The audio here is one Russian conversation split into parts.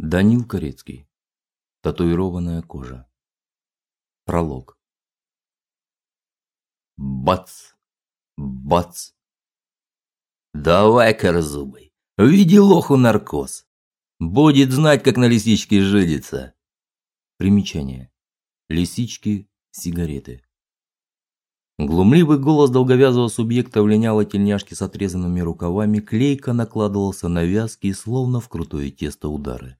Данил Корецкий. Татуированная кожа. Пролог. Бац! Бац! Давай, корзубый, веди лоху наркоз. Будет знать, как на лисичке жидится. Примечание. Лисички сигареты. Глумливый голос долговязого субъекта в линялой тельняшке с отрезанными рукавами клейко накладывался на вязкие, словно в крутое тесто удары.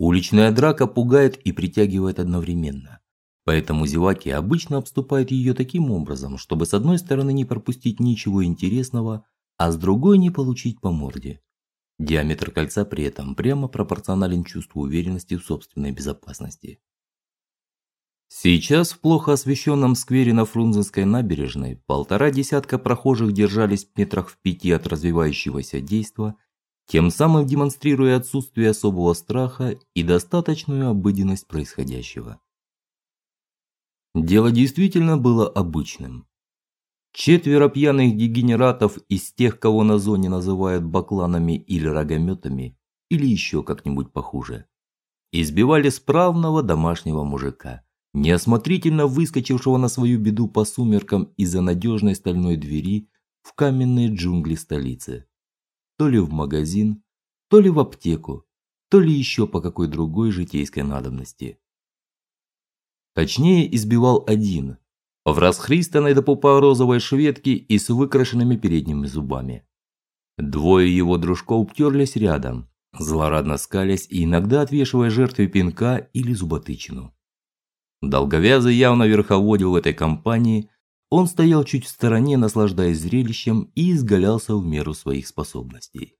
Уличная драка пугает и притягивает одновременно. Поэтому зеваки обычно обступают ее таким образом, чтобы с одной стороны не пропустить ничего интересного, а с другой не получить по морде. Диаметр кольца при этом прямо пропорционален чувству уверенности в собственной безопасности. Сейчас в плохо освещенном сквере на Фрунзенской набережной полтора десятка прохожих держались в метрах в пяти от развивающегося действа, тем самым демонстрируя отсутствие особого страха и достаточную обыденность происходящего. Дело действительно было обычным. Четверо пьяных дегенератов из тех, кого на зоне называют бакланами или рогометами, или еще как-нибудь похуже, избивали справного домашнего мужика неосмотрительно выскочившего на свою беду по сумеркам из-за надежной стальной двери в каменные джунгли столицы. То ли в магазин, то ли в аптеку, то ли еще по какой другой житейской надобности. Точнее, избивал один, в расхристанной до пупа розовой шведке и с выкрашенными передними зубами. Двое его дружков терлись рядом, злорадно скалясь и иногда отвешивая жертве пинка или зуботычину. Долговязый явно верховодил в этой компании. Он стоял чуть в стороне, наслаждаясь зрелищем и изгалялся в меру своих способностей.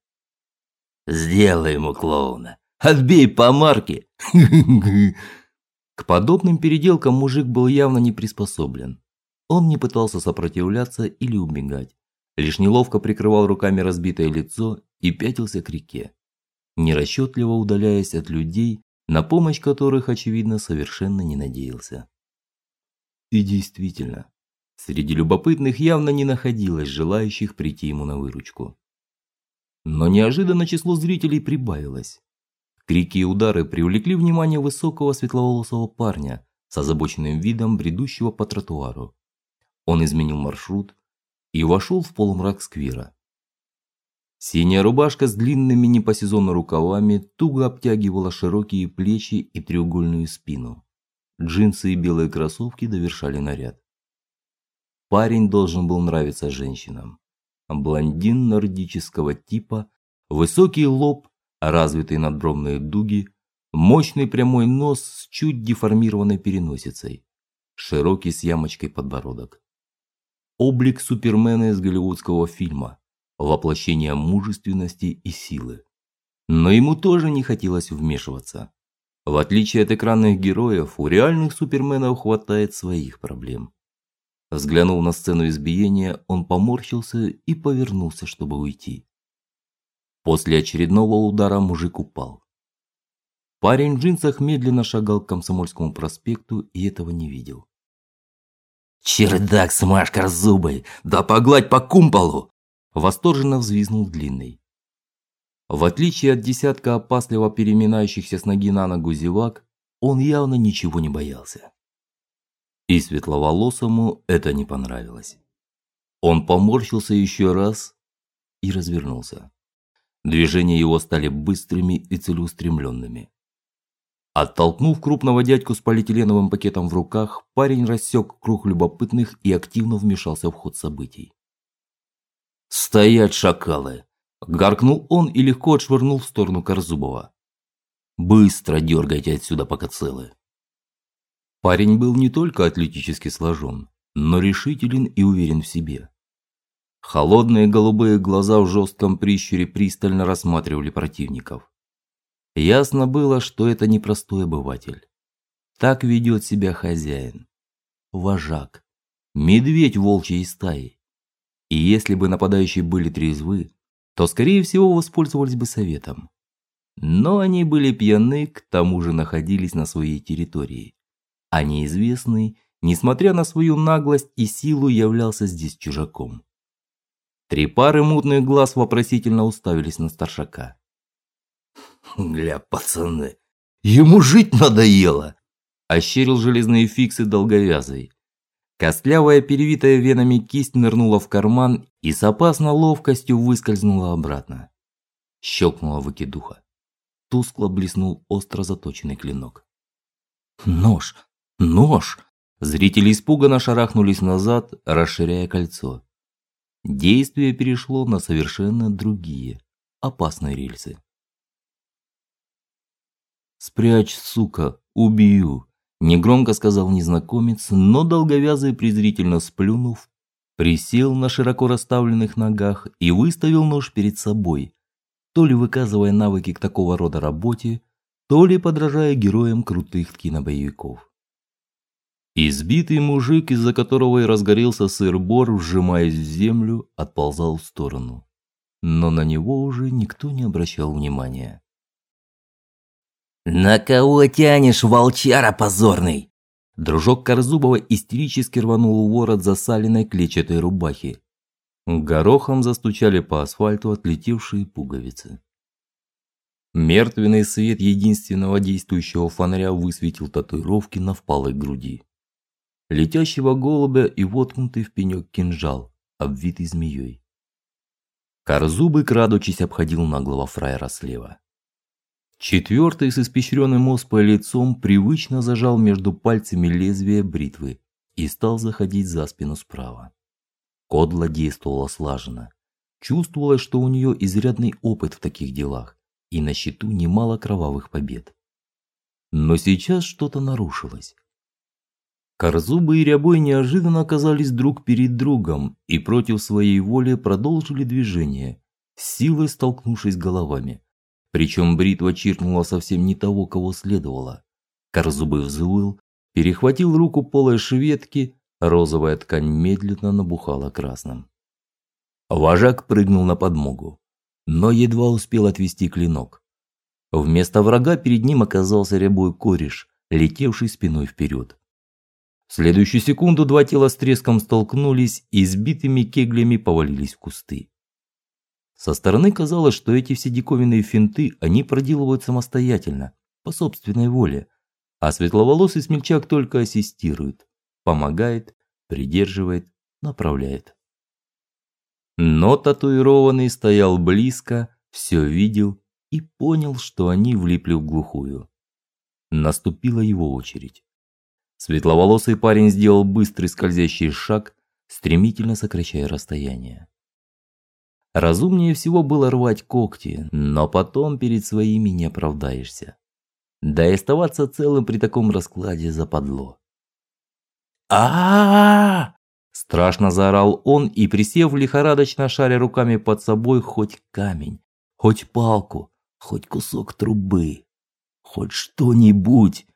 Сделай ему клоуна. Отбей по марке. К подобным переделкам мужик был явно не приспособлен. Он не пытался сопротивляться или убегать, лишь неловко прикрывал руками разбитое лицо и пятился к реке, нерасчетливо удаляясь от людей, на помощь которых, очевидно, совершенно не надеялся. И действительно, среди любопытных явно не находилось желающих прийти ему на выручку. Но неожиданно число зрителей прибавилось. Крики и удары привлекли внимание высокого светловолосого парня с озабоченным видом, бредущего по тротуару. Он изменил маршрут и вошел в полумрак сквера. Синяя рубашка с длинными не по сезону рукавами туго обтягивала широкие плечи и треугольную спину. Джинсы и белые кроссовки довершали наряд. Парень должен был нравиться женщинам. Блондин нордического типа, высокий лоб, развитые надбровные дуги, мощный прямой нос с чуть деформированной переносицей, широкий с ямочкой подбородок. Облик супермена из голливудского фильма воплощение мужественности и силы. Но ему тоже не хотелось вмешиваться. В отличие от экранных героев, у реальных суперменов хватает своих проблем. Взглянув на сцену избиения, он поморщился и повернулся, чтобы уйти. После очередного удара мужик упал. Парень в джинсах медленно шагал к Комсомольскому проспекту и этого не видел. Чердак, смашкар зубы, да погладь по кумполу, Восторженно взвизгнул длинный. В отличие от десятка опасливо переминающихся с ноги на ногу зевак, он явно ничего не боялся. И светловолосому это не понравилось. Он поморщился еще раз и развернулся. Движения его стали быстрыми и целеустремленными. Оттолкнув крупного дядьку с полиэтиленовым пакетом в руках, парень рассек круг любопытных и активно вмешался в ход событий. Стоять, шакалы, гаркнул он и легко отшвырнул в сторону Корзубова. Быстро дергайте отсюда, пока целы. Парень был не только атлетически сложен, но решителен и уверен в себе. Холодные голубые глаза в жестком прищуре пристально рассматривали противников. Ясно было, что это не простой обыватель. Так ведет себя хозяин, вожак, медведь волчьей стаи. И если бы нападающие были трезвы, то скорее всего воспользовались бы советом. Но они были пьяны, к тому же находились на своей территории. А неизвестный, несмотря на свою наглость и силу, являлся здесь чужаком. Три пары мутных глаз вопросительно уставились на старшака. Гля, пацаны, ему жить надоело, ощерил железные фиксы долговязый. Костлявая, перевитая венами кисть нырнула в карман и с опасной ловкостью выскользнула обратно. Щелкнула выкидуха. Тускло блеснул остро заточенный клинок. Нож, нож! Зрители испуганно шарахнулись назад, расширяя кольцо. Действие перешло на совершенно другие, опасные рельсы. Спрячь, сука, убью, негромко сказал незнакомец, но долговязый презрительно сплюнув, присел на широко расставленных ногах и выставил нож перед собой, то ли выказывая навыки к такого рода работе, то ли подражая героям крутых кинобоевиков. Избитый мужик, из-за которого и разгорелся сыр-бор, вжимаясь в землю, отползал в сторону. Но на него уже никто не обращал внимания. На кого тянешь, волчара позорный? Дружок Корзубова истерически рванул ворот засаленной клетчатой рубахи. Горохом застучали по асфальту отлетевшие пуговицы. Мертвенный свет единственного действующего фонаря высветил татуировки на впалой груди летящего голубя и воткнутый в пенек кинжал, обвитый змеей. Корзубы, крадучись, обходил наглого фраера слева. Четвертый с испещренным оспой лицом привычно зажал между пальцами лезвие бритвы и стал заходить за спину справа. Кодла действовала слаженно. Чувствовалось, что у нее изрядный опыт в таких делах и на счету немало кровавых побед. Но сейчас что-то нарушилось. Корзубы и Рябой неожиданно оказались друг перед другом и против своей воли продолжили движение, силой столкнувшись головами. Причем бритва чиркнула совсем не того, кого следовало. Корзубы взвыл, перехватил руку полой шведки, розовая ткань медленно набухала красным. Вожак прыгнул на подмогу, но едва успел отвести клинок. Вместо врага перед ним оказался рябой кореш, летевший спиной вперед. Следующую секунду два тела с треском столкнулись и сбитыми кеглями повалились в кусты. Со стороны казалось, что эти все диковинные финты они проделывают самостоятельно, по собственной воле, а светловолосый смельчак только ассистирует, помогает, придерживает, направляет. Но татуированный стоял близко, все видел и понял, что они влипли в глухую. Наступила его очередь. Светловолосый парень сделал быстрый скользящий шаг, стремительно сокращая расстояние. Разумнее всего было рвать когти, но потом перед своими не оправдаешься. Да и оставаться целым при таком раскладе западло. а, -а, Страшно заорал он и, присев лихорадочно шаря руками под собой хоть камень, хоть палку, хоть кусок трубы, хоть что-нибудь,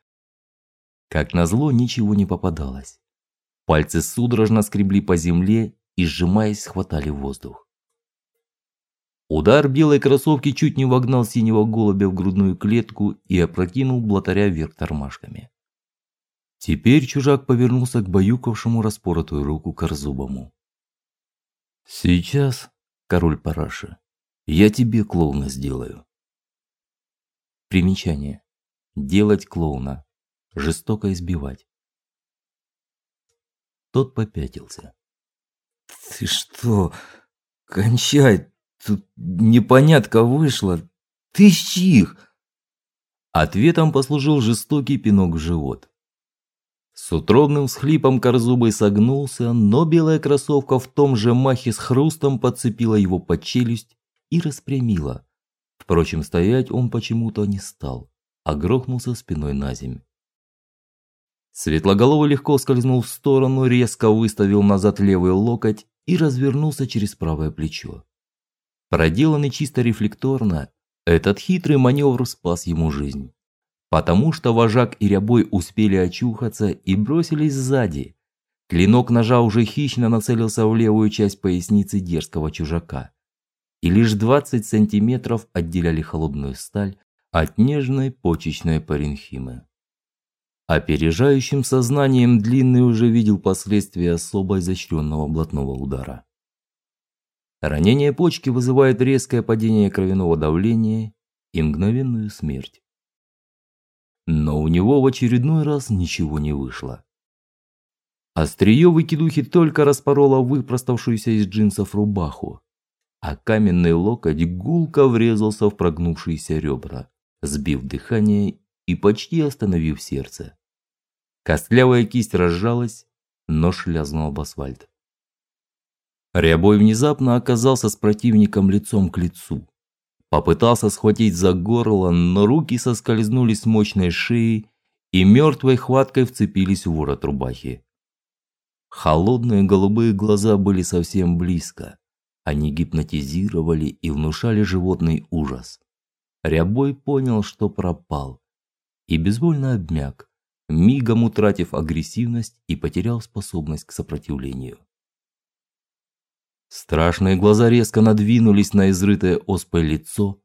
как назло, ничего не попадалось. Пальцы судорожно скребли по земле и сжимаясь, хватали воздух. Удар белой кроссовки чуть не вогнал синего голубя в грудную клетку и опрокинул блатаря вверх тормашками. Теперь чужак повернулся к баюкавшему распоротую руку Корзубому. Сейчас, король Параша, я тебе клоуна сделаю. Примечание: делать клоуна жестоко избивать. Тот попятился. Ты что? Кончай, тут непонятка вышла. Ты чих. Ответом послужил жестокий пинок в живот. С утробным всхлипом Корзубый согнулся, но белая кроссовка в том же махе с хрустом подцепила его под челюсть и распрямила. Впрочем, стоять он почему-то не стал, а грохнулся спиной на земь. Светлоголовый легко скользнул в сторону, резко выставил назад левый локоть и развернулся через правое плечо. Проделанный чисто рефлекторно, этот хитрый маневр спас ему жизнь. Потому что вожак и рябой успели очухаться и бросились сзади. Клинок ножа уже хищно нацелился в левую часть поясницы дерзкого чужака. И лишь 20 сантиметров отделяли холодную сталь от нежной почечной паренхимы. Опережающим сознанием Длинный уже видел последствия особо изощренного блатного удара. Ранение почки вызывает резкое падение кровяного давления и мгновенную смерть. Но у него в очередной раз ничего не вышло. Острие выкидухи только распороло выпроставшуюся из джинсов рубаху, а каменный локоть гулко врезался в прогнувшиеся ребра, сбив дыхание и почти остановив сердце. Костлявая кисть разжалась, нож лязнул об асфальт. Рябой внезапно оказался с противником лицом к лицу. Попытался схватить за горло, но руки соскользнули с мощной шеи и мертвой хваткой вцепились в ворот рубахи. Холодные голубые глаза были совсем близко. Они гипнотизировали и внушали животный ужас. Рябой понял, что пропал, и безвольно обмяк, мигом утратив агрессивность и потерял способность к сопротивлению. Страшные глаза резко надвинулись на изрытое оспой лицо.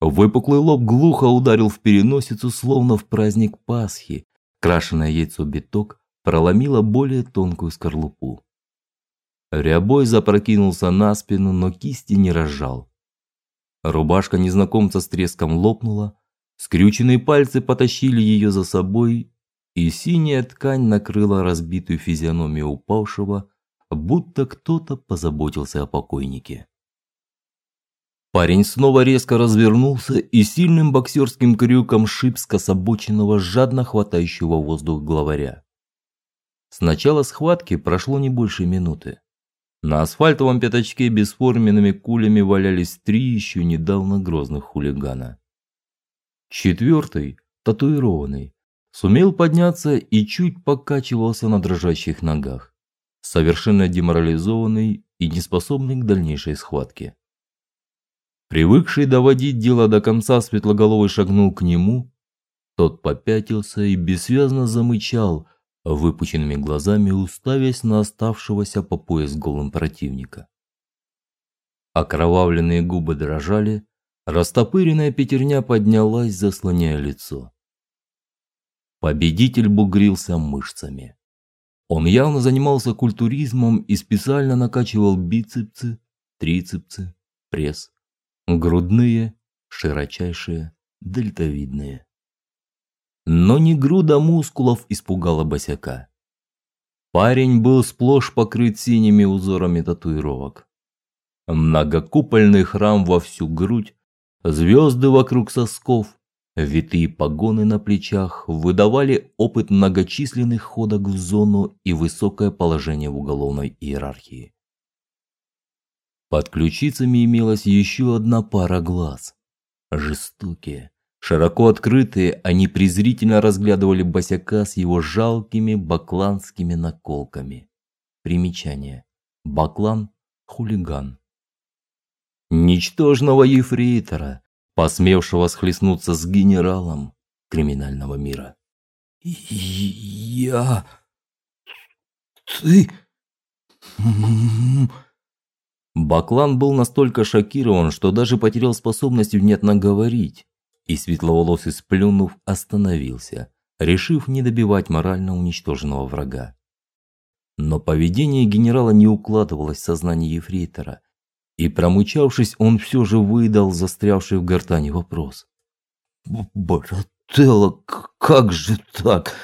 Выпуклый лоб глухо ударил в переносицу, словно в праздник Пасхи. Крашеное яйцо биток проломило более тонкую скорлупу. Рябой запрокинулся на спину, но кисти не разжал. Рубашка незнакомца с треском лопнула, скрюченные пальцы потащили ее за собой, и синяя ткань накрыла разбитую физиономию упавшего, будто кто-то позаботился о покойнике. Парень снова резко развернулся и сильным боксерским крюком шип с кособоченного жадно хватающего воздух главаря. С начала схватки прошло не больше минуты. На асфальтовом пятачке бесформенными кулями валялись три еще недавно грозных хулигана. Четвертый, татуированный, сумел подняться и чуть покачивался на дрожащих ногах совершенно деморализованный и неспособный к дальнейшей схватке. Привыкший доводить дело до конца, светлоголовый шагнул к нему, тот попятился и бессвязно замычал, выпученными глазами уставясь на оставшегося по пояс голым противника. Окровавленные губы дрожали, растопыренная пятерня поднялась, заслоняя лицо. Победитель бугрился мышцами. Он явно занимался культуризмом и специально накачивал бицепсы, трицепсы, пресс, грудные, широчайшие, дельтовидные. Но не груда мускулов испугала босяка. Парень был сплошь покрыт синими узорами татуировок. Многокупольный храм во всю грудь, звезды вокруг сосков, Витые погоны на плечах выдавали опыт многочисленных ходок в зону и высокое положение в уголовной иерархии. Под ключицами имелась еще одна пара глаз. Жестокие, широко открытые, они презрительно разглядывали босяка с его жалкими бакланскими наколками. Примечание. Баклан хулиган. Ничтожного ефрейтора, посмевшего схлестнуться с генералом криминального мира. Я... Ты... Баклан был настолько шокирован, что даже потерял способность внятно говорить, и светловолосый сплюнув остановился, решив не добивать морально уничтоженного врага. Но поведение генерала не укладывалось в сознание ефрейтора, и промычавшись, он все же выдал застрявший в гортани вопрос. «Брателло, как же так?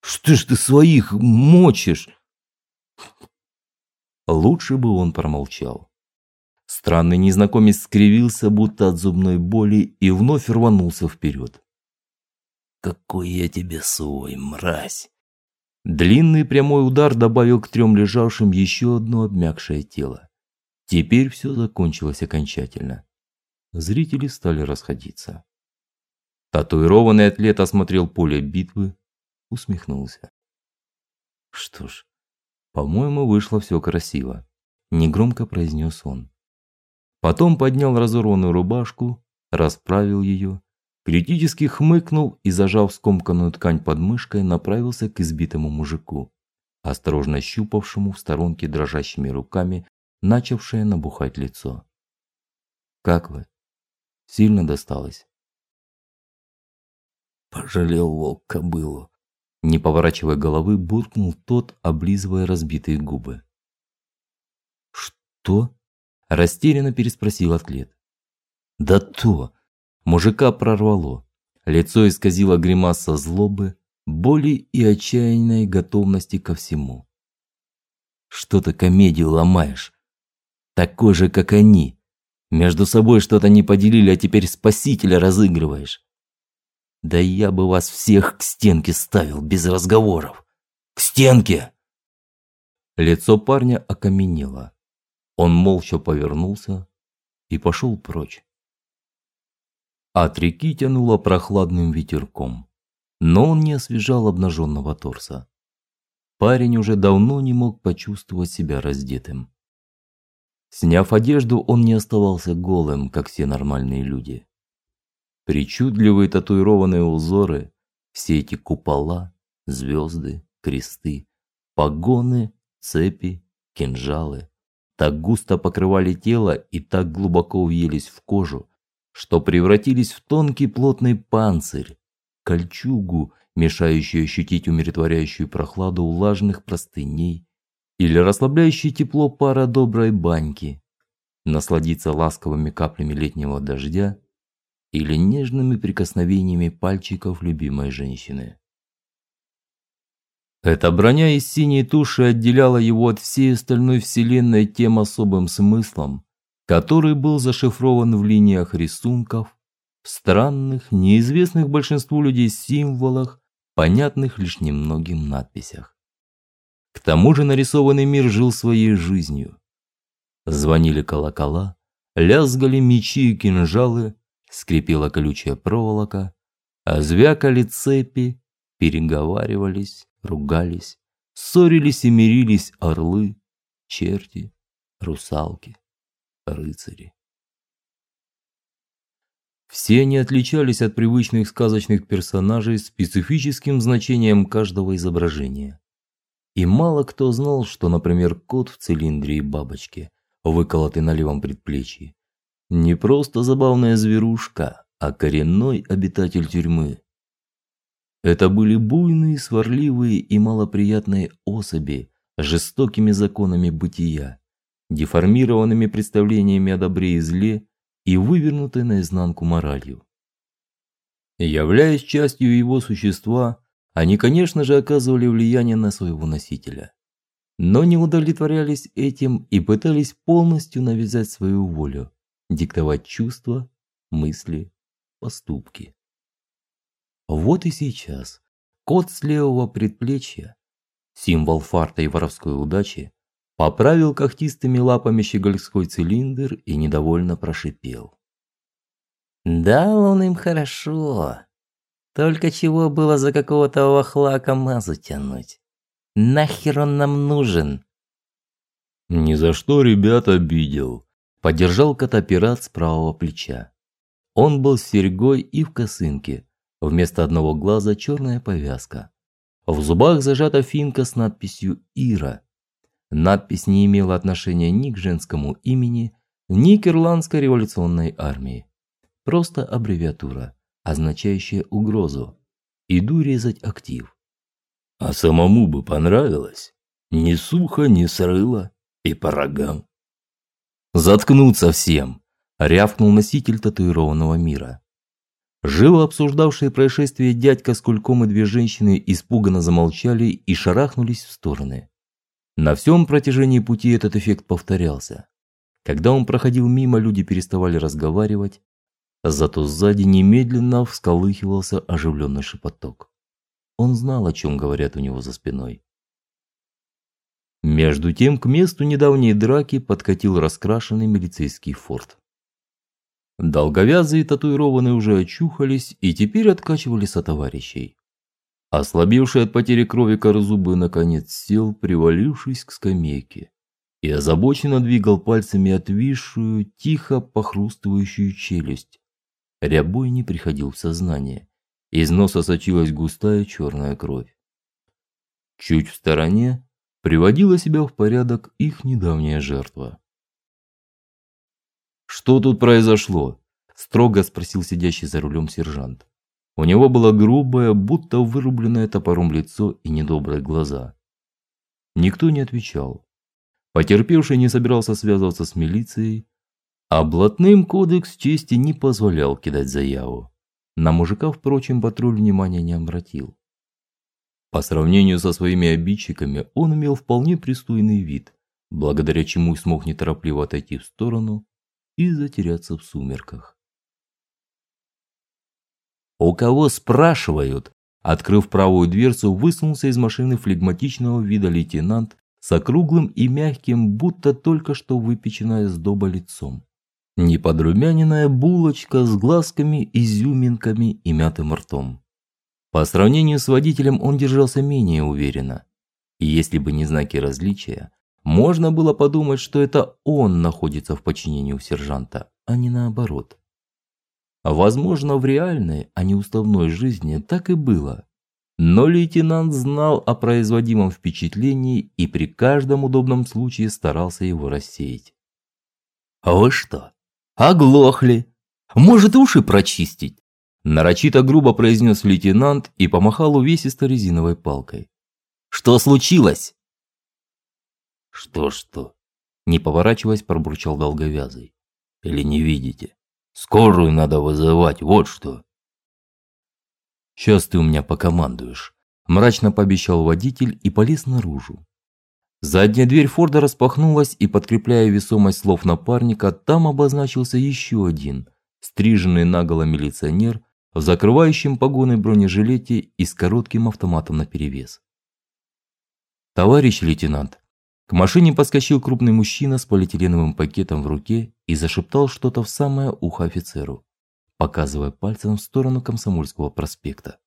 Что ж ты своих мочишь?» Лучше бы он промолчал. Странный незнакомец скривился, будто от зубной боли, и вновь рванулся вперед. «Какой я тебе свой, мразь!» Длинный прямой удар добавил к трем лежавшим еще одно обмякшее тело. Теперь все закончилось окончательно. Зрители стали расходиться. Татуированный атлет осмотрел поле битвы, усмехнулся. Что ж, по-моему, вышло все красиво, негромко произнес он. Потом поднял разорванную рубашку, расправил ее, критически хмыкнул и зажав скомканную ткань под мышкой, направился к избитому мужику, осторожно щупавшему в сторонке дрожащими руками начавшее набухать лицо. Как вы? Сильно досталось? Пожалел волк кобылу. Не поворачивая головы, буркнул тот, облизывая разбитые губы. Что? растерянно переспросил атлет. Да то, Мужика прорвало. Лицо исказило гримаса злобы, боли и отчаянной готовности ко всему. Что ты комедию ломаешь? Такой же, как они. Между собой что-то не поделили, а теперь спасителя разыгрываешь. Да я бы вас всех к стенке ставил без разговоров. К стенке. Лицо парня окаменело. Он молча повернулся и пошел прочь. От реки тянуло прохладным ветерком, но он не освежал обнаженного торса. Парень уже давно не мог почувствовать себя раздетым. Сняв одежду, он не оставался голым, как все нормальные люди. Причудливые татуированные узоры, все эти купола, звезды, кресты, погоны, цепи, кинжалы так густо покрывали тело и так глубоко въелись в кожу, что превратились в тонкий плотный панцирь, кольчугу, мешающую ощутить умиротворяющую прохладу влажных простыней или расслабляющее тепло пара доброй баньки, насладиться ласковыми каплями летнего дождя или нежными прикосновениями пальчиков любимой женщины. Эта броня из синей туши отделяла его от всей остальной вселенной тем особым смыслом, который был зашифрован в линиях рисунков, в странных, неизвестных большинству людей символах, понятных лишь немногим надписях. К тому же нарисованный мир жил своей жизнью. Звонили колокола, лязгали мечи и кинжалы, скрипела колючая проволока, а звякали цепи, переговаривались, ругались, ссорились и мирились орлы, черти, русалки, рыцари. Все они отличались от привычных сказочных персонажей специфическим значением каждого изображения. И мало кто знал, что, например, кот в цилиндре и бабочке, выколотый на левом предплечье, не просто забавная зверушка, а коренной обитатель тюрьмы. Это были буйные, сварливые и малоприятные особи с жестокими законами бытия, деформированными представлениями о добре и зле и вывернутой наизнанку моралью. Являясь частью его существа, они, конечно же, оказывали влияние на своего носителя, но не удовлетворялись этим и пытались полностью навязать свою волю, диктовать чувства, мысли, поступки. Вот и сейчас кот с левого предплечья, символ фарта и воровской удачи, поправил когтистыми лапами щегольской цилиндр и недовольно прошипел. Дал он им хорошо. Только чего было за какого-то вахлака мазу тянуть? Нахер он нам нужен? Ни за что ребят обидел. Поддержал кота-пират с правого плеча. Он был с серьгой и в косынке. Вместо одного глаза черная повязка. В зубах зажата финка с надписью «Ира». Надпись не имела отношения ни к женскому имени, ни к ирландской революционной армии. Просто аббревиатура, означающая угрозу. Иду резать актив. А самому бы понравилось. Ни сухо, ни срыло и по рогам. Заткнуться всем, рявкнул носитель татуированного мира. Живо обсуждавшие происшествие дядька с кульком и две женщины испуганно замолчали и шарахнулись в стороны. На всем протяжении пути этот эффект повторялся. Когда он проходил мимо, люди переставали разговаривать, зато сзади немедленно всколыхивался оживленный шепоток. Он знал, о чем говорят у него за спиной. Между тем к месту недавней драки подкатил раскрашенный милицейский форт. Долговязые татуированные уже очухались и теперь откачивали со товарищей. Ослабевший от потери крови Корзубы наконец сел, привалившись к скамейке, и озабоченно двигал пальцами отвисшую, тихо похрустывающую челюсть. Рябой не приходил в сознание. Из носа сочилась густая черная кровь. Чуть в стороне приводила себя в порядок их недавняя жертва. Что тут произошло? строго спросил сидящий за рулем сержант. У него было грубое, будто вырубленное топором лицо и недобрые глаза. Никто не отвечал. Потерпевший не собирался связываться с милицией, А блатным кодекс чести не позволял кидать заяву. На мужика, впрочем, патруль внимания не обратил. По сравнению со своими обидчиками, он имел вполне пристойный вид, благодаря чему смог неторопливо отойти в сторону и затеряться в сумерках. У кого спрашивают? Открыв правую дверцу, высунулся из машины флегматичного вида лейтенант с округлым и мягким, будто только что выпеченное сдоба лицом. Неподрумяненная булочка с глазками, изюминками и мятым ртом. По сравнению с водителем он держался менее уверенно. И если бы не знаки различия, можно было подумать, что это он находится в подчинении у сержанта, а не наоборот. Возможно, в реальной, а не уставной жизни так и было. Но лейтенант знал о производимом впечатлении и при каждом удобном случае старался его рассеять. А вы что? Оглохли? Может, уши прочистить? нарочито грубо произнес лейтенант и помахал увесистой резиновой палкой. Что случилось? Что что? Не поворачиваясь, пробурчал долговязый. Или не видите? Скорую надо вызывать, вот что. Сейчас ты у меня покомандуешь, мрачно пообещал водитель и полез наружу. Задняя дверь Форда распахнулась, и подкрепляя весомость слов напарника, там обозначился еще один, стриженный наголо милиционер в закрывающем погоны бронежилете и с коротким автоматом наперевес. Товарищ лейтенант, к машине подскочил крупный мужчина с полиэтиленовым пакетом в руке и зашептал что-то в самое ухо офицеру, показывая пальцем в сторону Комсомольского проспекта.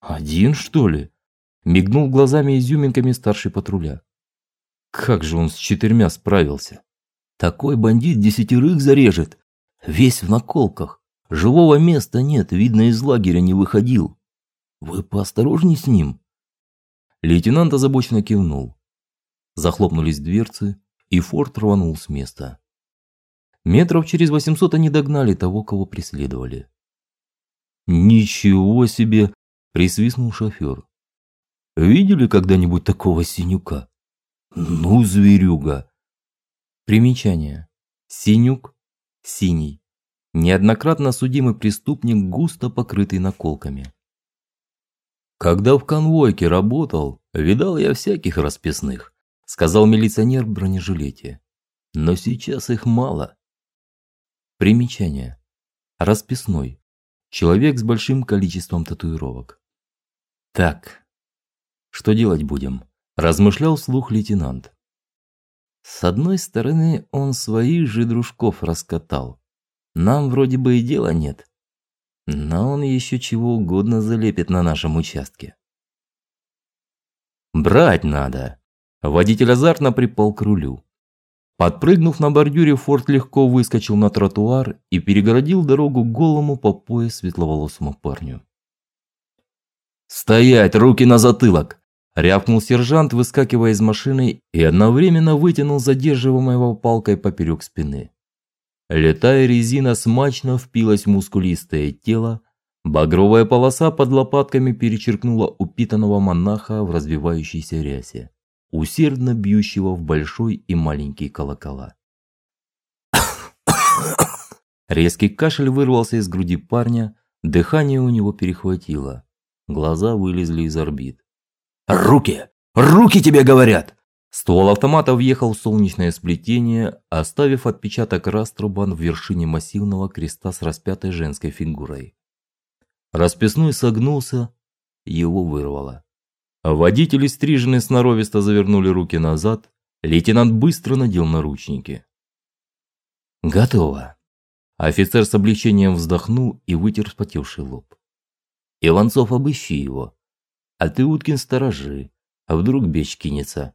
Один, что ли? Мигнул глазами изюминками старший патруля. Как же он с четырьмя справился? Такой бандит десятерых зарежет, весь в наколках. Живого места нет, видно, из лагеря не выходил. Вы поосторожней с ним. Лейтенант озабоченно кивнул. Захлопнулись дверцы, и Форд рванул с места. Метров через восемьсот они догнали того, кого преследовали. Ничего себе, присвистнул шофер. Видели когда-нибудь такого синюка? Ну, зверюга. Примечание. Синюк синий. Неоднократно судимый преступник, густо покрытый наколками. Когда в конвойке работал, видал я всяких расписных сказал милиционер в бронежилете. Но сейчас их мало. Примечание. Расписной. Человек с большим количеством татуировок. Так. Что делать будем? размышлял вслух лейтенант. С одной стороны, он своих же дружков раскатал. Нам вроде бы и дела нет. Но он еще чего угодно залепит на нашем участке. Брать надо, Водитель азартно припал к рулю. Подпрыгнув на бордюре, Форд легко выскочил на тротуар и перегородил дорогу голому по пояс светловолосому парню. "Стоять, руки на затылок!" Рявкнул сержант, выскакивая из машины и одновременно вытянул задерживаемого палкой поперек спины. Летая резина смачно впилась в мускулистое тело, багровая полоса под лопатками перечеркнула упитанного монаха в развивающейся рясе усердно бьющего в большой и маленький колокола. Резкий кашель вырвался из груди парня, дыхание у него перехватило, глаза вылезли из орбит. Руки, руки тебе говорят. Ствол автомата въехал в солнечное сплетение, оставив отпечаток раструбан в вершине массивного креста с распятой женской фигурой. Расписной согнулся, его вырвало. Водители стрижены сноровисто завернули руки назад. Лейтенант быстро надел наручники. Готово. Офицер с облегчением вздохнул и вытер вспотевший лоб. Иванцов, обыщи его. А ты, Уткин, сторожи. А вдруг бечь кинется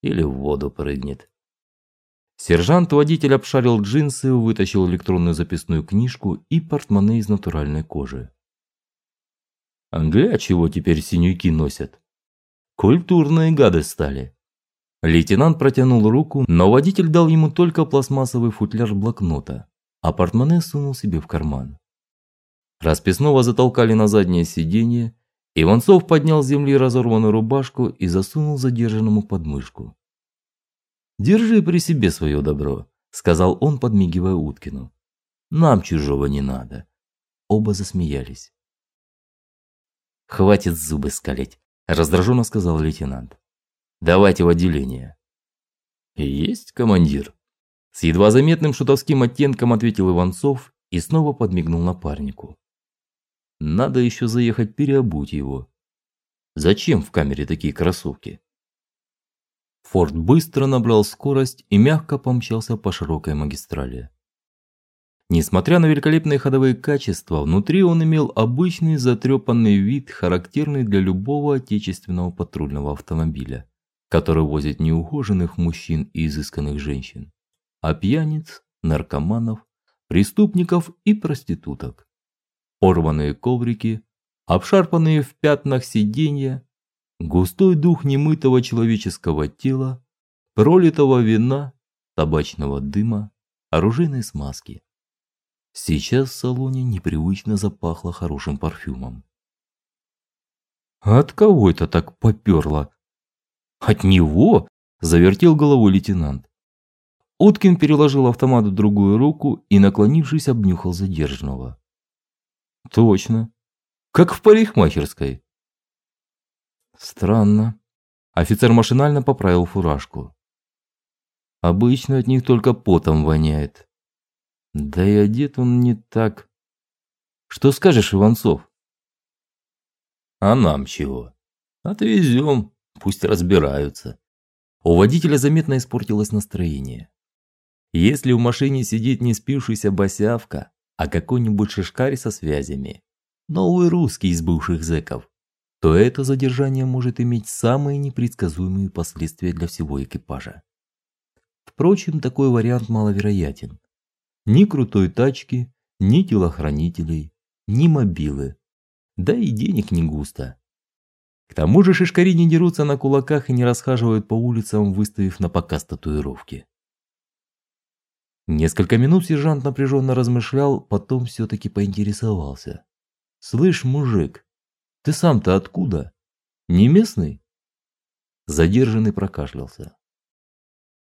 или в воду прыгнет. Сержант-водитель обшарил джинсы, вытащил электронную записную книжку и портмоне из натуральной кожи. А для чего теперь синюки носят? Культурные гады стали. Лейтенант протянул руку, но водитель дал ему только пластмассовый футляр блокнота, а портмоне сунул себе в карман. Расписного затолкали на заднее сиденье, Иванцов поднял с земли разорванную рубашку и засунул задержанному под мышку. Держи при себе свое добро, сказал он, подмигивая Уткину. Нам чужого не надо. Оба засмеялись. Хватит зубы скалить, раздраженно сказал лейтенант. Давайте в отделение. Есть, командир. С едва заметным шутовским оттенком ответил Иванцов и снова подмигнул напарнику. Надо еще заехать переобуть его. Зачем в камере такие кроссовки? Форд быстро набрал скорость и мягко помчался по широкой магистрали. Несмотря на великолепные ходовые качества, внутри он имел обычный затрепанный вид, характерный для любого отечественного патрульного автомобиля, который возит неухоженных мужчин и изысканных женщин, а пьяниц, наркоманов, преступников и проституток. Порванные коврики, обшарпанные в пятнах сиденья, густой дух немытого человеческого тела, пролитого вина, табачного дыма, оружейной смазки. Сейчас в салоне непривычно запахло хорошим парфюмом. От кого это так поперло? От него? завертел головой лейтенант. Уткин переложил автомат в другую руку и, наклонившись, обнюхал задержанного. Точно. Как в парикмахерской. Странно. Офицер машинально поправил фуражку. Обычно от них только потом воняет. Да и одет он не так. Что скажешь, Иванцов? А нам чего? Отвезем, пусть разбираются. У водителя заметно испортилось настроение. Если в машине сидит не спившийся босявка, а какой-нибудь шишкарь со связями, новый русский из бывших зэков, то это задержание может иметь самые непредсказуемые последствия для всего экипажа. Впрочем, такой вариант маловероятен. Ни крутой тачки, ни телохранителей, ни мобилы. Да и денег не густо. К тому же шишкари не дерутся на кулаках и не расхаживают по улицам, выставив на показ татуировки. Несколько минут сержант напряженно размышлял, потом все таки поинтересовался: "Слышь, мужик, ты сам-то откуда? Не местный?" Задержанный прокашлялся.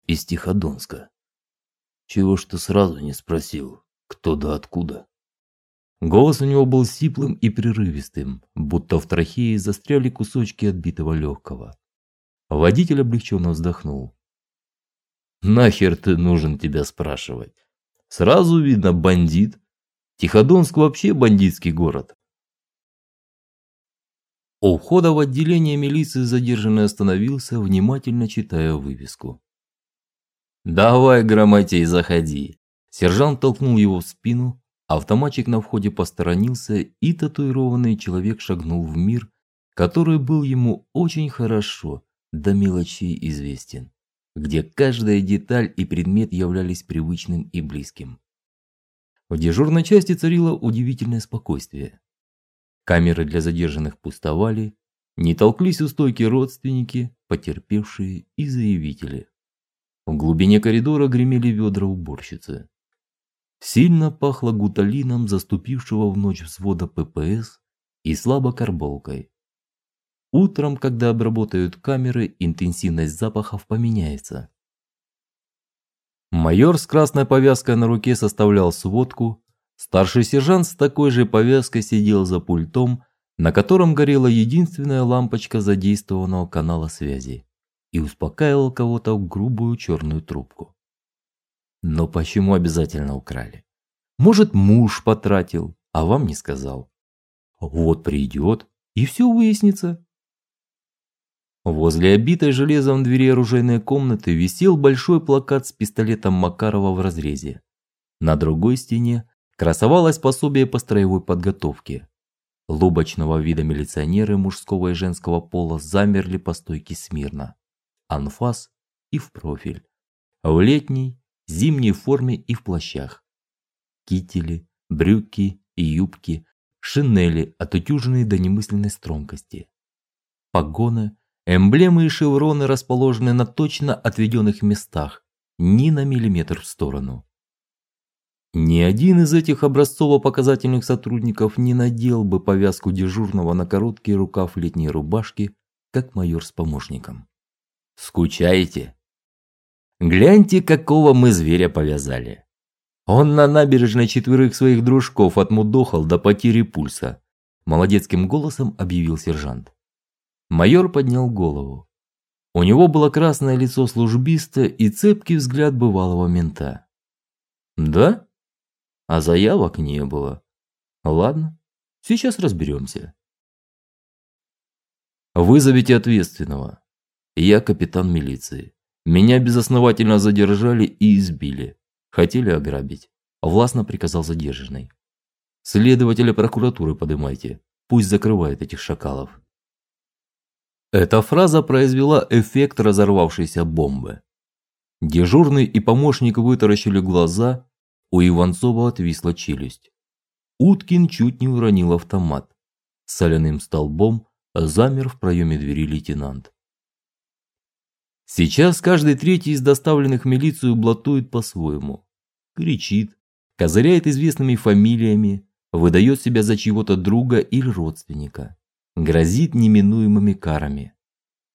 "Из Тиходонска". Чего ж ты сразу не спросил, кто да откуда? Голос у него был сиплым и прерывистым, будто в трахее застряли кусочки отбитого легкого. Водитель облегченно вздохнул. Нахер ты нужен тебя спрашивать? Сразу видно бандит. Тиходонск вообще бандитский город. У входа в отделение милиции задержанный остановился, внимательно читая вывеску. Давай, грамотей, заходи. Сержант толкнул его в спину, автоматчик на входе посторонился, и татуированный человек шагнул в мир, который был ему очень хорошо, до мелочей известен, где каждая деталь и предмет являлись привычным и близким. В дежурной части царило удивительное спокойствие. Камеры для задержанных пустовали, не толклись у стойки родственники, потерпевшие и заявители. В глубине коридора гремели ведра уборщицы. Сильно пахло гуталином заступившего в ночь взвода ППС и слабо карболкой. Утром, когда обработают камеры, интенсивность запахов поменяется. Майор с красной повязкой на руке составлял сводку, старший сержант с такой же повязкой сидел за пультом, на котором горела единственная лампочка задействованного канала связи и успокаивал кого-то в грубую черную трубку. Но почему обязательно украли? Может, муж потратил, а вам не сказал. Вот придет, и все выяснится. Возле обитой железом двери оружейной комнаты висел большой плакат с пистолетом Макарова в разрезе. На другой стене красовалось пособие по строевой подготовке. Лубочного вида милиционеры мужского и женского пола замерли по стойке смирно анфас и в профиль, в летней, зимней форме и в плащах. Кители, брюки и юбки, шинели, отутюженные до немысленной строгости. Погоны, эмблемы и шевроны расположены на точно отведенных местах, ни на миллиметр в сторону. Ни один из этих образцово-показательных сотрудников не надел бы повязку дежурного на короткий рукав летней рубашки, как майор с помощником. Скучаете? Гляньте, какого мы зверя повязали. Он на набережной четверых своих дружков отмудохал до потери пульса. Молодецким голосом объявил сержант. Майор поднял голову. У него было красное лицо службиста и цепкий взгляд бывалого мента. Да? А заявок не было. Ладно, сейчас разберемся. Вызовите ответственного. Я капитан милиции. Меня безосновательно задержали и избили. Хотели ограбить. Властно приказал задержанный. Следователя прокуратуры поднимайте. Пусть закрывает этих шакалов. Эта фраза произвела эффект разорвавшейся бомбы. Дежурный и помощник вытаращили глаза, у Иванцова отвисла челюсть. Уткин чуть не уронил автомат. Соляным столбом замер в проеме двери лейтенант. Сейчас каждый третий из доставленных в милицию блатует по-своему. Кричит, козыряет известными фамилиями, выдает себя за чьего-то друга или родственника, грозит неминуемыми карами.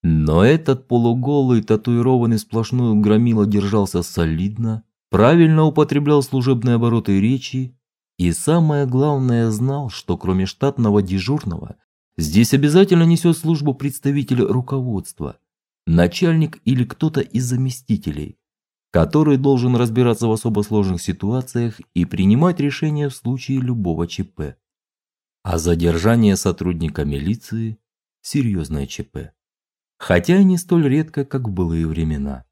Но этот полуголый, татуированный сплошную громила держался солидно, правильно употреблял служебные обороты речи и самое главное знал, что кроме штатного дежурного здесь обязательно несет службу представитель руководства, начальник или кто-то из заместителей, который должен разбираться в особо сложных ситуациях и принимать решения в случае любого ЧП. А задержание сотрудника милиции серьезное ЧП. Хотя и не столь редко, как в былые времена.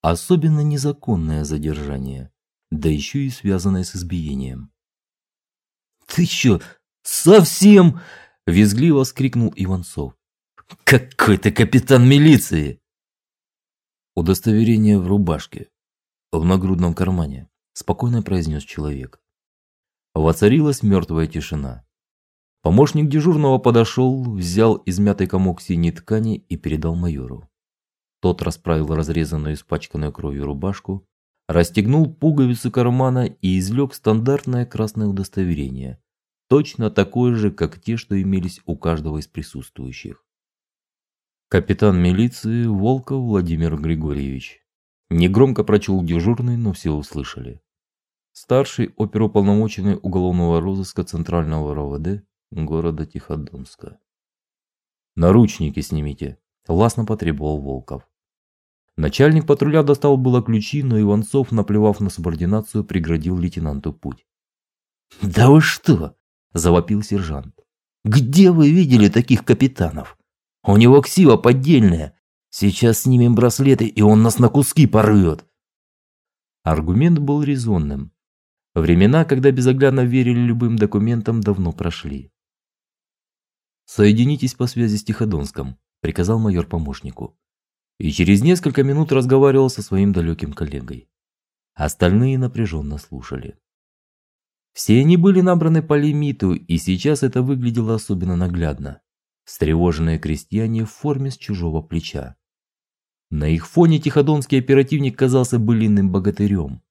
Особенно незаконное задержание, да еще и связанное с избиением. Ты что, совсем визгливо скрикнул Иванцов. Какой ты капитан милиции? Удостоверение в рубашке, в нагрудном кармане, спокойно произнес человек. Воцарилась мертвая тишина. Помощник дежурного подошел, взял измятый комок синей ткани и передал майору. Тот расправил разрезанную испачканную кровью рубашку, расстегнул пуговицы кармана и извлек стандартное красное удостоверение, точно такое же, как те, что имелись у каждого из присутствующих. Капитан милиции Волков Владимир Григорьевич. Негромко прочел дежурный, но все услышали. Старший оперуполномоченный уголовного розыска Центрального РОВД города Тиходонска. Наручники снимите, властно потребовал Волков. Начальник патруля достал было ключи, но Иванцов, наплевав на субординацию, преградил лейтенанту путь. "Да вы что?" завопил сержант. "Где вы видели таких капитанов? У него ксива поддельная. Сейчас снимем браслеты, и он нас на куски порвет. Аргумент был резонным. Времена, когда безоглядно верили любым документам, давно прошли. Соединитесь по связи с Тиходонском, приказал майор помощнику. И через несколько минут разговаривал со своим далеким коллегой. Остальные напряженно слушали. Все они были набраны по лимиту, и сейчас это выглядело особенно наглядно встревоженные крестьяне в форме с чужого плеча. На их фоне Тиходонский оперативник казался былинным богатырем,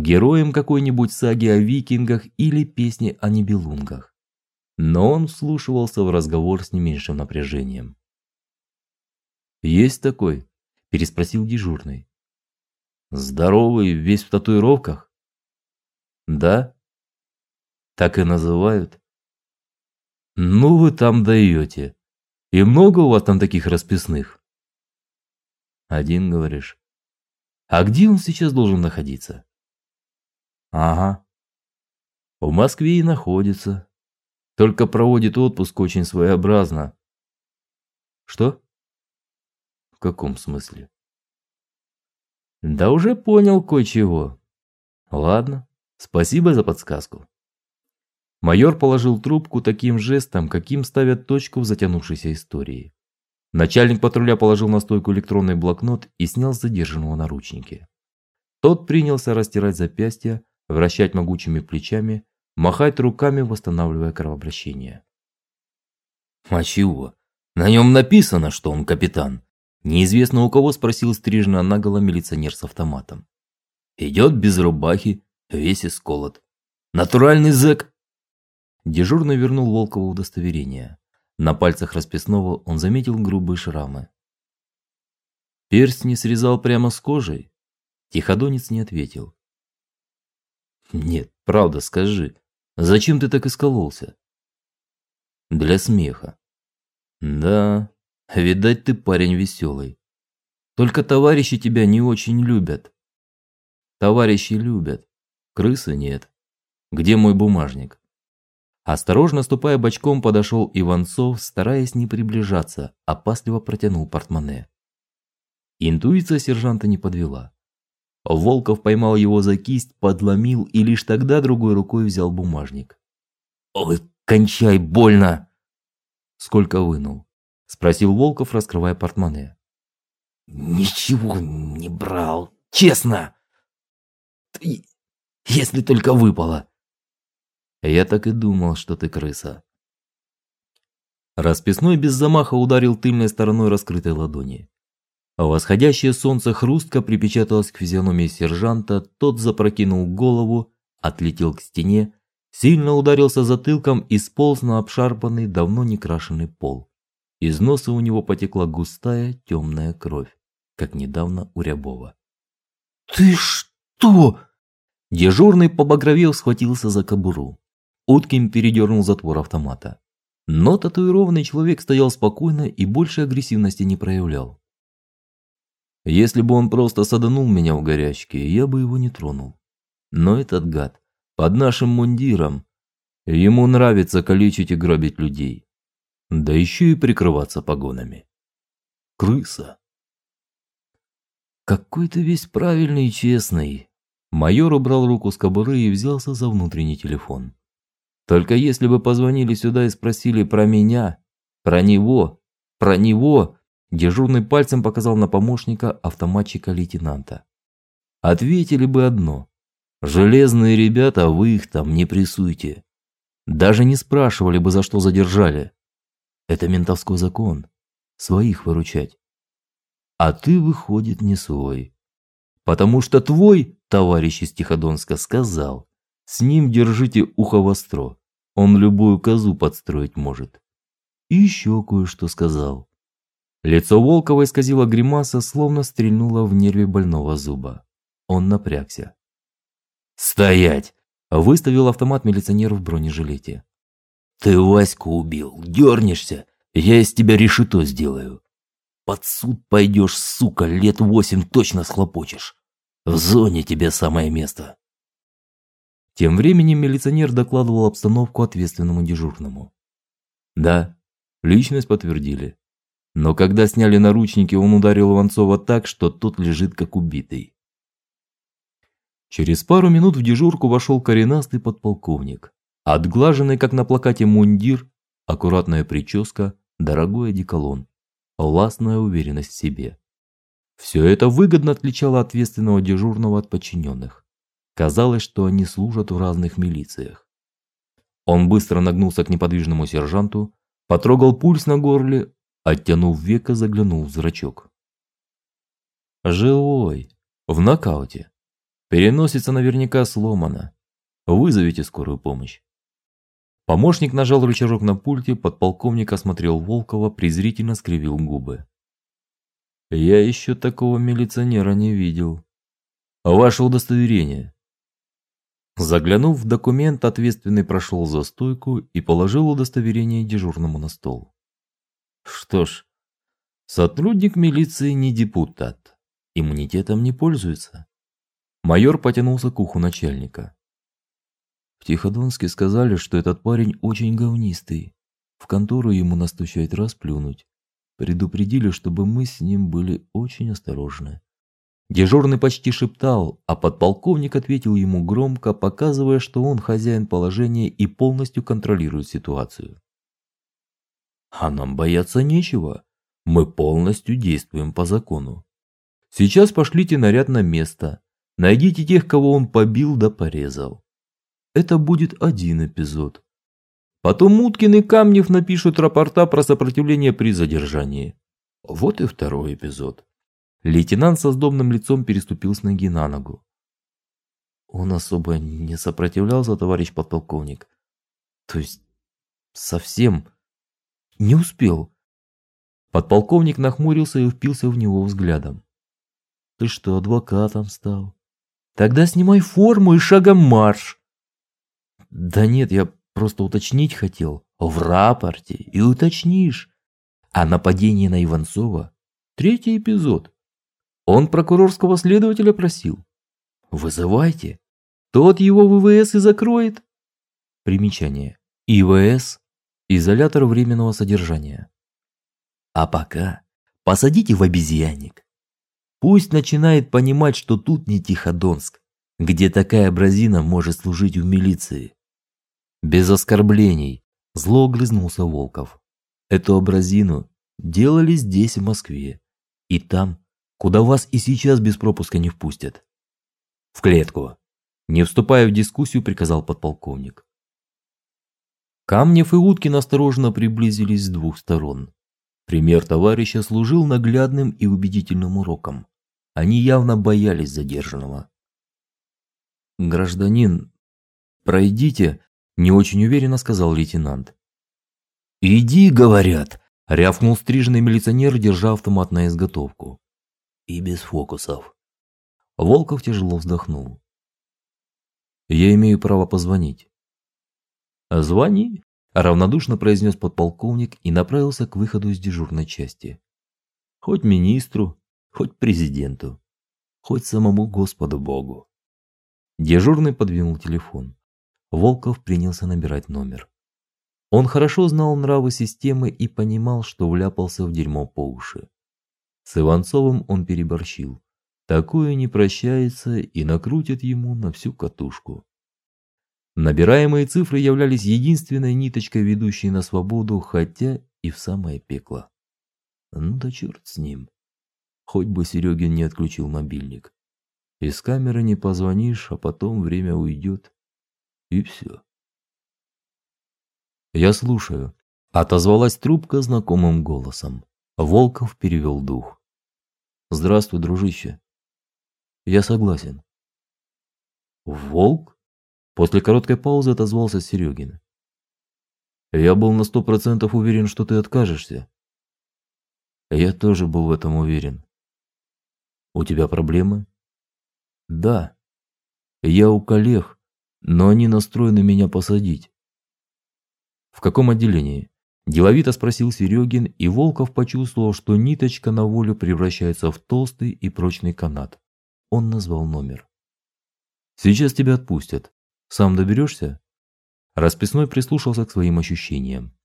героем какой-нибудь саги о викингах или песни о нибелунгах. Но он вслушивался в разговор с не меньшим напряжением. Есть такой, переспросил дежурный. Здоровый, весь в татуировках? Да? Так и называют. Ну вы там даете. И много у вас там таких расписных? Один, говоришь. А где он сейчас должен находиться? Ага. В Москве и находится. Только проводит отпуск очень своеобразно. Что? В каком смысле? Да уже понял кое-чего. Ладно, спасибо за подсказку. Майор положил трубку таким жестом, каким ставят точку в затянувшейся истории. Начальник патруля положил на стойку электронный блокнот и снял с задержанного наручники. Тот принялся растирать запястья, вращать могучими плечами, махать руками, восстанавливая кровообращение. А? На нем написано, что он капитан. Неизвестно у кого спросил стрижно наголо милиционер с автоматом. Идет без рубахи, весь исколот. Натуральный зэк. Дежурный вернул Волкову удостоверение. На пальцах расписного он заметил грубые шрамы. Перстни срезал прямо с кожей? Тиходонец не ответил. Нет, правда, скажи, зачем ты так искололся? Для смеха. Да, видать, ты парень веселый. Только товарищи тебя не очень любят. Товарищи любят, крысы нет. Где мой бумажник? Осторожно ступая бочком, подошел Иванцов, стараясь не приближаться, опасливо протянул портмоне. Интуиция сержанта не подвела. Волков поймал его за кисть, подломил и лишь тогда другой рукой взял бумажник. Ой, кончай, больно. Сколько вынул? спросил Волков, раскрывая портмоне. Ничего не брал, честно. Если только выпало. Я так и думал, что ты крыса. Расписной без замаха ударил тыльной стороной раскрытой ладони. Восходящее солнце хрустко припечаталось к физиономии сержанта, тот запрокинул голову, отлетел к стене, сильно ударился затылком и сполз на обшарпанный, давно не крашеный пол. Из носа у него потекла густая темная кровь, как недавно у Рябова. Ты что? Дежурный побагровел, схватился за кобуру. Уткин передернул затвор автомата. Но татуированный человек стоял спокойно и больше агрессивности не проявлял. Если бы он просто саданул меня в горячке, я бы его не тронул. Но этот гад под нашим мундиром, ему нравится калечить и грабить людей, да еще и прикрываться погонами. Крыса. Какой ты весь правильный и честный. Майор убрал руку с кобуры и взялся за внутренний телефон. Только если бы позвонили сюда и спросили про меня, про него, про него, Дежурный пальцем показал на помощника автоматчика лейтенанта. Ответили бы одно: железные ребята, вы их там не прессуйте. Даже не спрашивали бы, за что задержали. Это ментовской закон своих выручать. А ты выходит не свой. Потому что твой товарищ из Тиходонска сказал: "С ним держите ухо востро. Он любую козу подстроить может". И еще кое-что сказал. Лицо Волкова исказило гримаса, словно стрельнуло в нерве больного зуба. Он напрягся. "Стоять!" выставил автомат милиционер в бронежилете. "Ты Ваську убил, дернешься, я из тебя решето сделаю. Под суд пойдешь, сука, лет восемь точно схлопочешь. В зоне тебе самое место". Тем временем милиционер докладывал обстановку ответственному дежурному. Да, личность подтвердили. Но когда сняли наручники, он ударил Иванцова так, что тот лежит как убитый. Через пару минут в дежурку вошел коренастый подполковник, отглаженный как на плакате мундир, аккуратная прическа, дорогой одеколон, властная уверенность в себе. Все это выгодно отличало ответственного дежурного от подчиненных. Казалось, что они служат в разных милициях. Он быстро нагнулся к неподвижному сержанту, потрогал пульс на горле, Оттянув века, заглянул в зрачок. Живой, в нокауте. Переносится наверняка сломана. Вызовите скорую помощь. Помощник нажал рычажок на пульте, подполковник осмотрел Волкова, презрительно скривил губы. Я еще такого милиционера не видел. Ваше удостоверение. Заглянув в документ, ответственный прошел за стойку и положил удостоверение дежурному на стол. Что ж, сотрудник милиции не депутат, иммунитетом не пользуется. Майор потянулся к уху начальника. В Тиходонске сказали, что этот парень очень говнистый. В контору ему настучать раз плюнуть. Предупредили, чтобы мы с ним были очень осторожны. Дежурный почти шептал, а подполковник ответил ему громко, показывая, что он хозяин положения и полностью контролирует ситуацию. А нам бояться нечего. Мы полностью действуем по закону. Сейчас пошлите наряд на место. Найдите тех, кого он побил да порезал. Это будет один эпизод. Потом Муткин и Камнев напишут рапорта про сопротивление при задержании. Вот и второй эпизод. Лейтенант со сдобным лицом переступил с ноги на ногу. Он особо не сопротивлялся, товарищ подполковник. То есть совсем не успел. Подполковник нахмурился и впился в него взглядом. Ты что, адвокатом стал? Тогда снимай форму и шагом марш. Да нет, я просто уточнить хотел. В рапорте и уточнишь. А нападение на Иванцова третий эпизод. Он прокурорского следователя просил. Вызывайте. Тот его ВВС и закроет. Примечание. ИВС изолятор временного содержания. А пока посадите в обезьянник. Пусть начинает понимать, что тут не Тиходонск, где такая бразина может служить в милиции. Без оскорблений, зло огрызнулся Волков. Эту образину делали здесь, в Москве, и там, куда вас и сейчас без пропуска не впустят. В клетку. Не вступая в дискуссию, приказал подполковник. Камнев и Уткин осторожно приблизились с двух сторон. Пример товарища служил наглядным и убедительным уроком. Они явно боялись задержанного. Гражданин, пройдите, не очень уверенно сказал лейтенант. Иди, говорят, рявкнул стриженный милиционер, держа автомат на изготовку. И без фокусов. Волков тяжело вздохнул. Я имею право позвонить. Звони, равнодушно произнес подполковник и направился к выходу из дежурной части. Хоть министру, хоть президенту, хоть самому Господу Богу. Дежурный подвинул телефон. Волков принялся набирать номер. Он хорошо знал нравы системы и понимал, что вляпался в дерьмо по уши. С Иванцовым он переборщил. Такое не прощается и накрутит ему на всю катушку. Набираемые цифры являлись единственной ниточкой, ведущей на свободу, хотя и в самое пекло. Ну да черт с ним. Хоть бы Серегин не отключил мобильник. Из камеры не позвонишь, а потом время уйдет. И все. Я слушаю, отозвалась трубка знакомым голосом. Волков перевел дух. Здравствуй, дружище. Я согласен. Волк? После короткой паузы отозвался Серегин. Я был на сто процентов уверен, что ты откажешься. Я тоже был в этом уверен. У тебя проблемы? Да. Я у коллег, но они настроены меня посадить. В каком отделении? Деловито спросил Серегин, и Волков почувствовал, что ниточка на волю превращается в толстый и прочный канат. Он назвал номер. Сейчас тебя отпустят. Сам доберешься?» Расписной прислушался к своим ощущениям.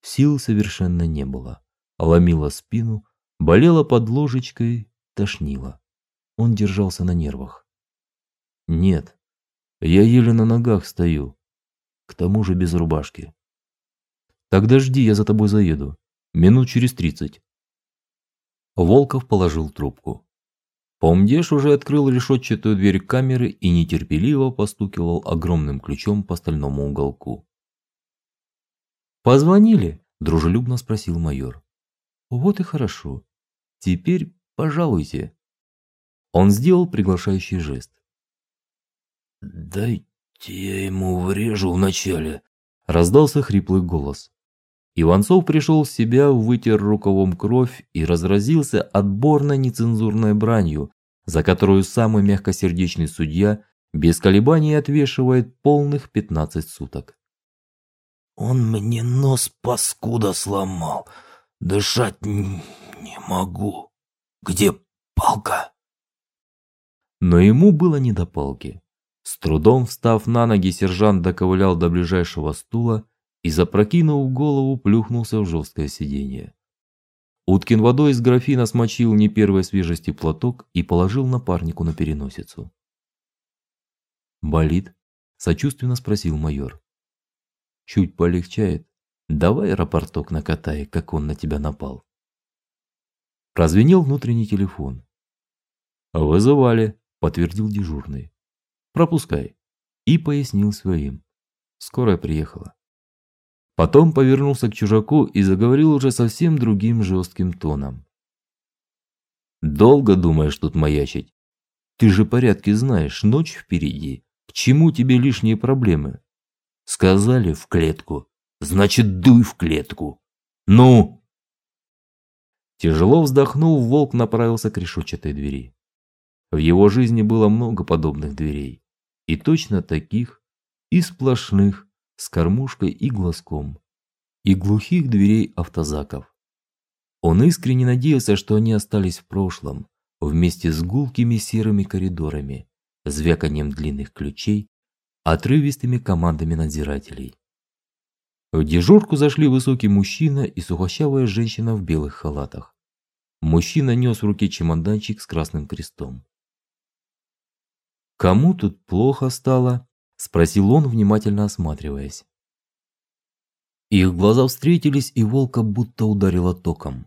Сил совершенно не было. Ломило спину, болело под ложечкой, тошнило. Он держался на нервах. Нет. Я еле на ногах стою. К тому же без рубашки. Тогда жди, я за тобой заеду. Минут через тридцать. Волков положил трубку. Помдеш уже открыл решетчатую дверь камеры и нетерпеливо постукивал огромным ключом по стальному уголку. Позвонили, дружелюбно спросил майор. Вот и хорошо. Теперь пожалуйте. Он сделал приглашающий жест. Дайте я ему врежу вначале, раздался хриплый голос. Иванцов пришел в себя, вытер рукавом кровь и разразился отборной нецензурной бранью, за которую самый мягкосердечный судья без колебаний отвешивает полных 15 суток. Он мне нос паскуда сломал. Дышать не могу. Где палка? Но ему было не до палки. С трудом встав на ноги, сержант доковылял до ближайшего стула и запрокинув голову, плюхнулся в жесткое сиденье. Уткин водой из графина смочил не первой свежести платок и положил напарнику на переносицу. Болит? сочувственно спросил майор. Чуть полегчает. Давай рапорток накатай, как он на тебя напал. Прозвенел внутренний телефон. Вызывали, подтвердил дежурный. Пропускай. И пояснил своим. Скорая приехала. Потом повернулся к чужаку и заговорил уже совсем другим жестким тоном. Долго думаешь тут маячить? Ты же порядки знаешь, ночь впереди. К чему тебе лишние проблемы? Сказали в клетку. Значит, дуй в клетку. Ну, Тяжело вздохнув, волк направился к решетчатой двери. В его жизни было много подобных дверей, и точно таких, и сплошных, с кормушкой и глазком, и глухих дверей автозаков. Он искренне надеялся, что они остались в прошлом, вместе с гулкими серыми коридорами, звяканием длинных ключей, отрывистыми командами надзирателей. В дежурку зашли высокий мужчина и сухощавая женщина в белых халатах. Мужчина нес в руке чемоданчик с красным крестом. Кому тут плохо стало? Спросил он, внимательно осматриваясь. Их глаза встретились, и волка будто ударило током.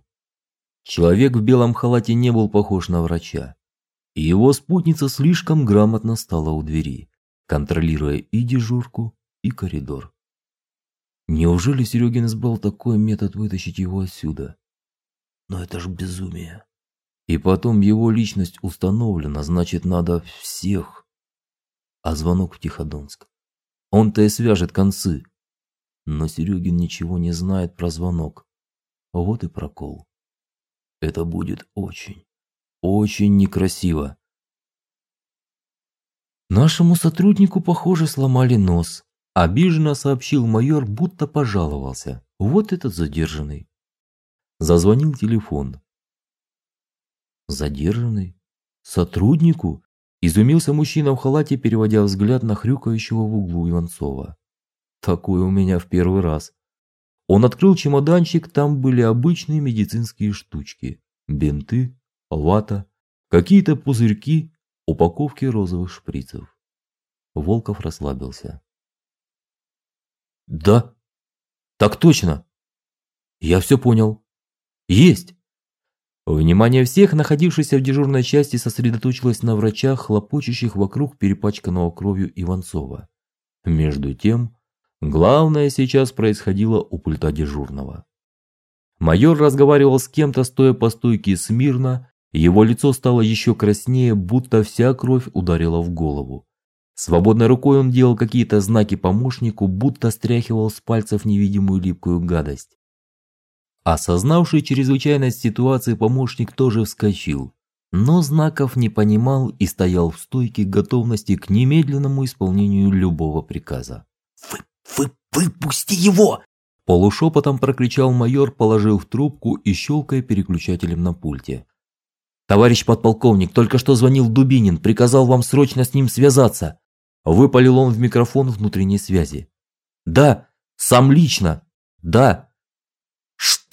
Человек в белом халате не был похож на врача, и его спутница слишком грамотно стала у двери, контролируя и дежурку, и коридор. Неужели Серегин избрал такой метод вытащить его отсюда? Но это ж безумие. И потом его личность установлена, значит, надо всех. А звонок в Тиходонск. Он-то и свяжет концы. Но Серегин ничего не знает про звонок. Вот и прокол. Это будет очень, очень некрасиво. Нашему сотруднику, похоже, сломали нос. Обиженно сообщил майор, будто пожаловался. Вот этот задержанный. Зазвонил телефон. Задержанный? Сотруднику? Изумился мужчина в халате, переводя взгляд на хрюкающего в углу Иванцова. Такое у меня в первый раз. Он открыл чемоданчик, там были обычные медицинские штучки: бинты, вата, какие-то пузырьки, упаковки розовых шприцев. Волков расслабился. Да. Так точно. Я все понял. Есть. Внимание всех, находившихся в дежурной части, сосредоточилось на врачах, хлопочущих вокруг перепачканного кровью Иванцова. Между тем, Главное сейчас происходило у пульта дежурного. Майор разговаривал с кем-то, стоя по стойке смирно, его лицо стало еще краснее, будто вся кровь ударила в голову. Свободной рукой он делал какие-то знаки помощнику, будто стряхивал с пальцев невидимую липкую гадость. Осознавший чрезвычайность ситуации, помощник тоже вскочил, но знаков не понимал и стоял в стойке готовности к немедленному исполнению любого приказа. Вы вы выпусти его! Полушепотом прокричал майор, положив трубку и щелкая переключателем на пульте. Товарищ подполковник, только что звонил Дубинин, приказал вам срочно с ним связаться. Выпалил он в микрофон внутренней связи. Да, сам лично. Да.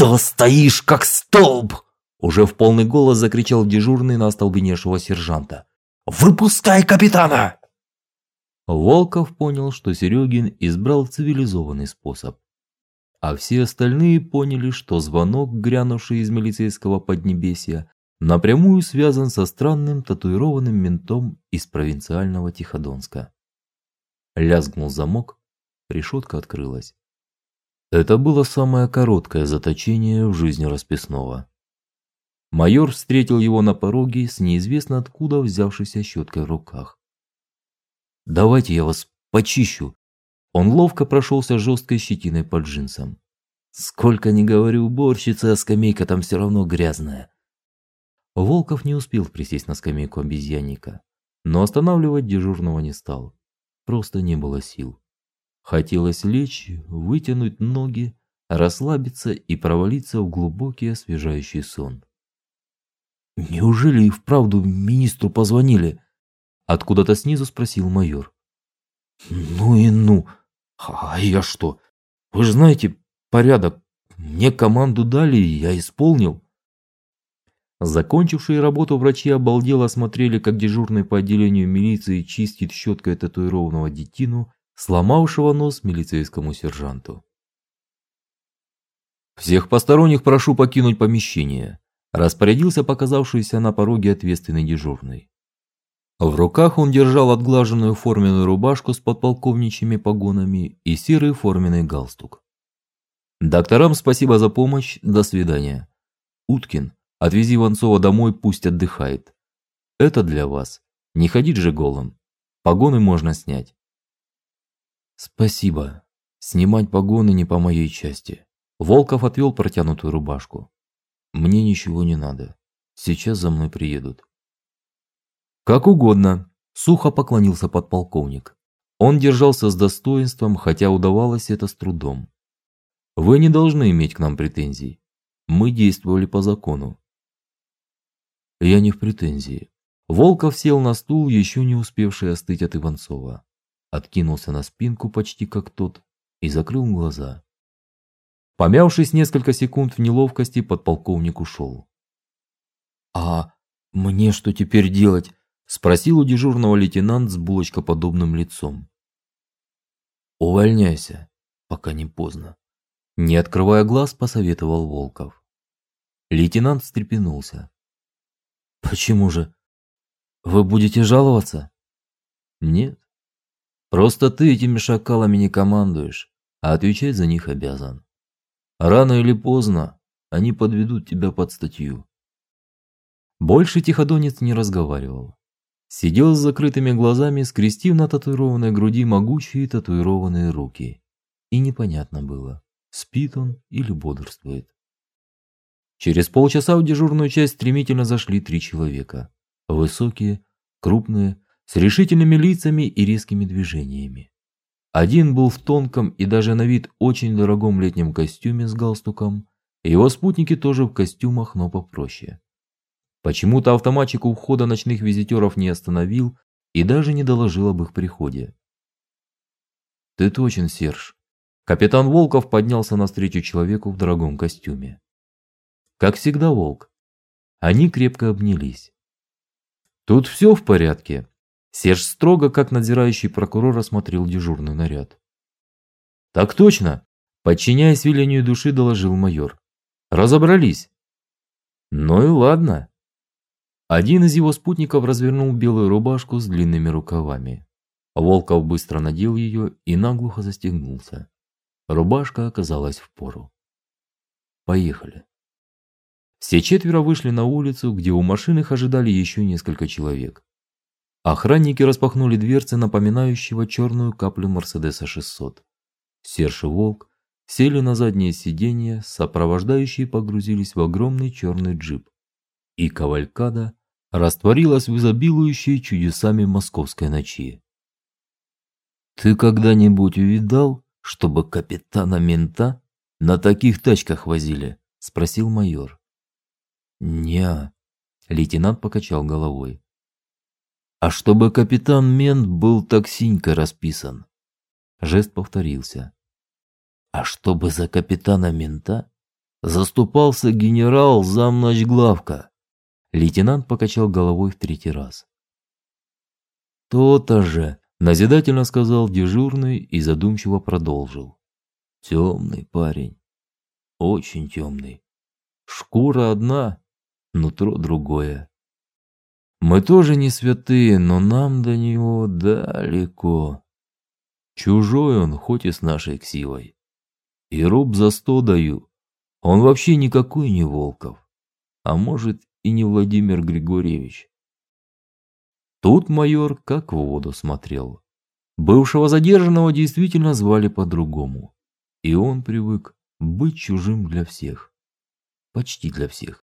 Что стоишь как столб? Уже в полный голос закричал дежурный на остолбеневшего сержанта. Выпускай капитана! Волков понял, что Серегин избрал цивилизованный способ. А все остальные поняли, что звонок, грянувший из милицейского поднебесья, напрямую связан со странным татуированным ментом из провинциального Тиходонска. Лязгнул замок, решетка открылась. Это было самое короткое заточение в жизни расписного. Майор встретил его на пороге с неизвестно откуда взявшейся щеткой в руках. Давайте я вас почищу. Он ловко прошелся жесткой щетиной под джинсом. Сколько ни говорю уборщица, а скамейка там все равно грязная. Волков не успел присесть на скамейку обезьянника, но останавливать дежурного не стал. Просто не было сил. Хотелось лечь, вытянуть ноги, расслабиться и провалиться в глубокий освежающий сон. Неужели и вправду министру позвонили? Откуда-то снизу спросил майор. Ну и ну. А я что? Вы же знаете порядок. Мне команду дали, я исполнил. Закончившие работу врачи обалдело смотрели, как дежурный по отделению милиции чистит щеткой татуированного детину, сломавшего нос милицейскому сержанту. Всех посторонних прошу покинуть помещение, распорядился показавшийся на пороге ответственный дежурный. В руках он держал отглаженную форменную рубашку с подполковничьими погонами и серый форменный галстук. Докторам спасибо за помощь. До свидания. Уткин, отвези Иванцова домой, пусть отдыхает. Это для вас. Не ходить же голым. Погоны можно снять. Спасибо. Снимать погоны не по моей части. Волков отвел протянутую рубашку. Мне ничего не надо. Сейчас за мной приедут. Как угодно, сухо поклонился подполковник. Он держался с достоинством, хотя удавалось это с трудом. Вы не должны иметь к нам претензий. Мы действовали по закону. Я не в претензии. Волков сел на стул, еще не успевший остыть от Иванцова, откинулся на спинку почти как тот и закрыл глаза. Помявшись несколько секунд в неловкости, подполковник ушел. А мне что теперь делать? спросил у дежурного лейтенант с булочкоподобным лицом. Увольняйся, пока не поздно, не открывая глаз, посоветовал Волков. Лейтенант встрепенулся. Почему же? Вы будете жаловаться? Нет. Просто ты этими шакалами не командуешь, а отвечать за них обязан. Рано или поздно они подведут тебя под статью. Больше Тиходонец не разговаривал. Сидел с закрытыми глазами, скрестив на татуированной груди могучие татуированные руки. И непонятно было, спит он или бодрствует. Через полчаса в дежурную часть стремительно зашли три человека. Высокие, крупные, с решительными лицами и резкими движениями. Один был в тонком и даже на вид очень дорогом летнем костюме с галстуком, его спутники тоже в костюмах, но попроще. Почему-то автоматчик у входа ночных визитеров не остановил и даже не доложил об их приходе. Ты точен, Серж. Капитан Волков поднялся навстречу человеку в дорогом костюме. Как всегда, Волк. Они крепко обнялись. Тут все в порядке. Серж строго, как надзирающий прокурор, осмотрел дежурный наряд. Так точно, подчиняясь велению души, доложил майор. Разобрались. Ну и ладно. Один из его спутников развернул белую рубашку с длинными рукавами. Волков быстро надел ее и наглухо застегнулся. Рубашка оказалась в пору. Поехали. Все четверо вышли на улицу, где у машин их ожидали еще несколько человек. Охранники распахнули дверцы напоминающего черную каплю Мерседеса 600. Серж и Волк сели на заднее сиденье, сопровождающие погрузились в огромный черный джип. И кавалькада растворилась в изобилующей чудесами московской ночи. Ты когда-нибудь увидал, чтобы капитана мента на таких тачках возили? спросил майор. Не. Лейтенант покачал головой. А чтобы капитан Мент был так синько расписан. Жест повторился. А чтобы за капитана Мента заступался генерал замначглавка. Лейтенант покачал головой в третий раз. То-то же, назидательно сказал дежурный и задумчиво продолжил. Темный парень, очень темный. Шкура одна, нутро другое. Мы тоже не святые, но нам до него далеко. Чужой он, хоть и с нашей ксивой. И руб за сто даю. Он вообще никакой не Волков. А может, и не Владимир Григорьевич. Тут майор как в воду смотрел. Бывшего задержанного действительно звали по-другому, и он привык быть чужим для всех. Почти для всех.